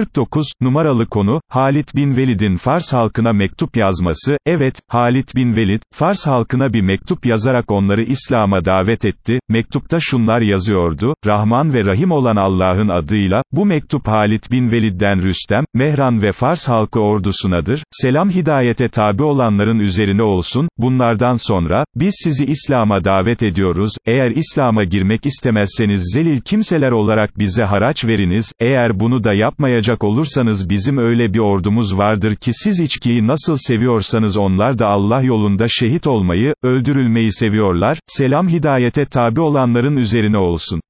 49, numaralı konu, Halit bin Velid'in Fars halkına mektup yazması, evet, Halit bin Velid, Fars halkına bir mektup yazarak onları İslam'a davet etti, mektupta şunlar yazıyordu, Rahman ve Rahim olan Allah'ın adıyla, bu mektup Halit bin Velid'den Rüstem, Mehran ve Fars halkı ordusunadır, selam hidayete tabi olanların üzerine olsun, bunlardan sonra, biz sizi İslam'a davet ediyoruz, eğer İslam'a girmek istemezseniz zelil kimseler olarak bize haraç veriniz, eğer bunu da yapmayacak olursanız bizim öyle bir ordumuz vardır ki siz içkiyi nasıl seviyorsanız onlar da Allah yolunda şehit olmayı, öldürülmeyi seviyorlar, selam hidayete tabi olanların üzerine olsun.